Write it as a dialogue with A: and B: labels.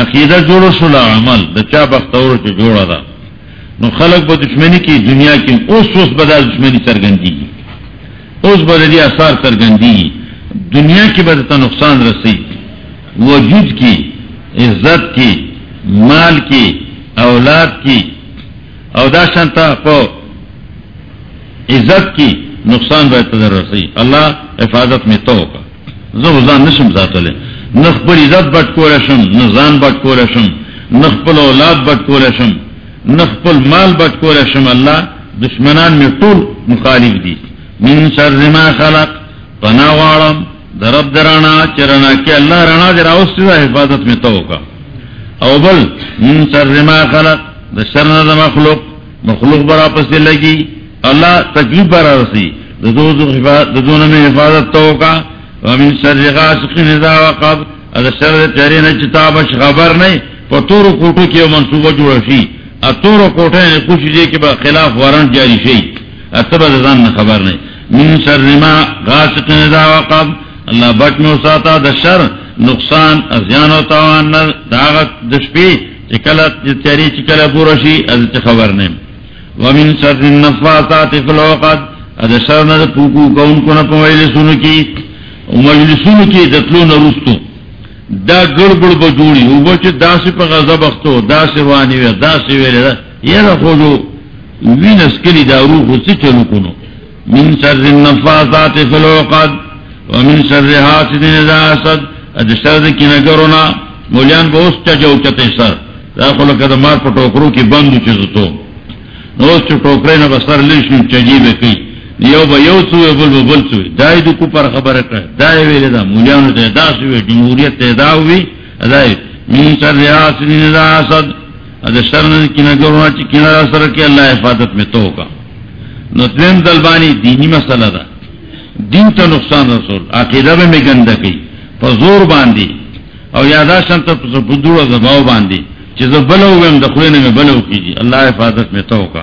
A: عقیدہ جوڑو سلا عمل. دا چا بختور چا جوڑا دا نو خلق با دشمنی کی دنیا کی اس اس بدا دشمنی سرگندی کی اس بدلی اثار سرگندی کی دنیا کی بدتا نقصان رسی وجود کی عزت کی مال کی اولاد کی اودا شانتا پو عزت کی نقصان بہتر رسی اللہ حفاظت میں تو ہوگا زبان نشم ذات لے نخبل عزت بٹ کو رشم نزان بٹ کو رشم نخبل اولاد بٹ کو رشم نخبل مال بٹ کو رشم اللہ دشمنان میں طول مخالف دی. من شر ما خلق، پنا وارم درب درانا چرنا کہ اللہ رنا درا اس حفاظت میں تو ہوگا. او بل، من شر ما خلق دشرنا دا مخلوق مخلوق برا پس لگی، اللہ تکلیف برا رسی. دون میں حفاظت تو ہوگا. ومن شر غاسق اذا وقب. اذا شر تیرین چتاب خبر نہیں پتور کوٹو کی منصوبہ جوڑا شی اتور کوٹے نے کچھ جے کے خلاف وارنٹ جاری شی اتبا زان خبر نہیں من شر ما غاسق اذا وقب. اللہ بچ میں اساتا دا شر نقصان ازیان و تاوان داغت دشپی چکلت تیری چکل پورا شی از خبر نہیں ومن شر النفاثات فی الوقت اذا شر نہ پوکو کون کو نہ پویل سن کی مجلسونو کی دتلو نرستو دا گڑبڑ بجوڑی او بچ دا سی پا غضب اختو دا سی وانی وی دا سی ویلی دا یہ را خودو وین اسکلی دا روح سی چلو کنو من سر النفاثات فلوقد ومن سر حاسد نزا اسد اد سر کی نگرونا مولیان با اس چا جو چتے سر. دا خلو کدا مار پا ٹوکرو کی بندو چیزو تو نو اس چا ٹوکرے نا بسر لیشن چجیب کئی یو با یو سوی بل با بل سوی. دای دو کپر خبر کر دای ویلی دا مولیانو تے دا سوی، جمهوریت تے دا ہوئی دای من سر ریاسنین دا آسد. ادا شرن کنا گرونا چی کنا را سر کے اللہ حفاظت میں تو کا. نو دویم دلبانی دینی مسئلہ دا. دین تا نقصان رسول. عقیدہ میں میں گندہ کی پا زور باندی. او یادا شانتا پا پدور و زباو باندی. چیز بلو گم دخوین میں بلو کی جی اللہ حفاظت میں تو کا.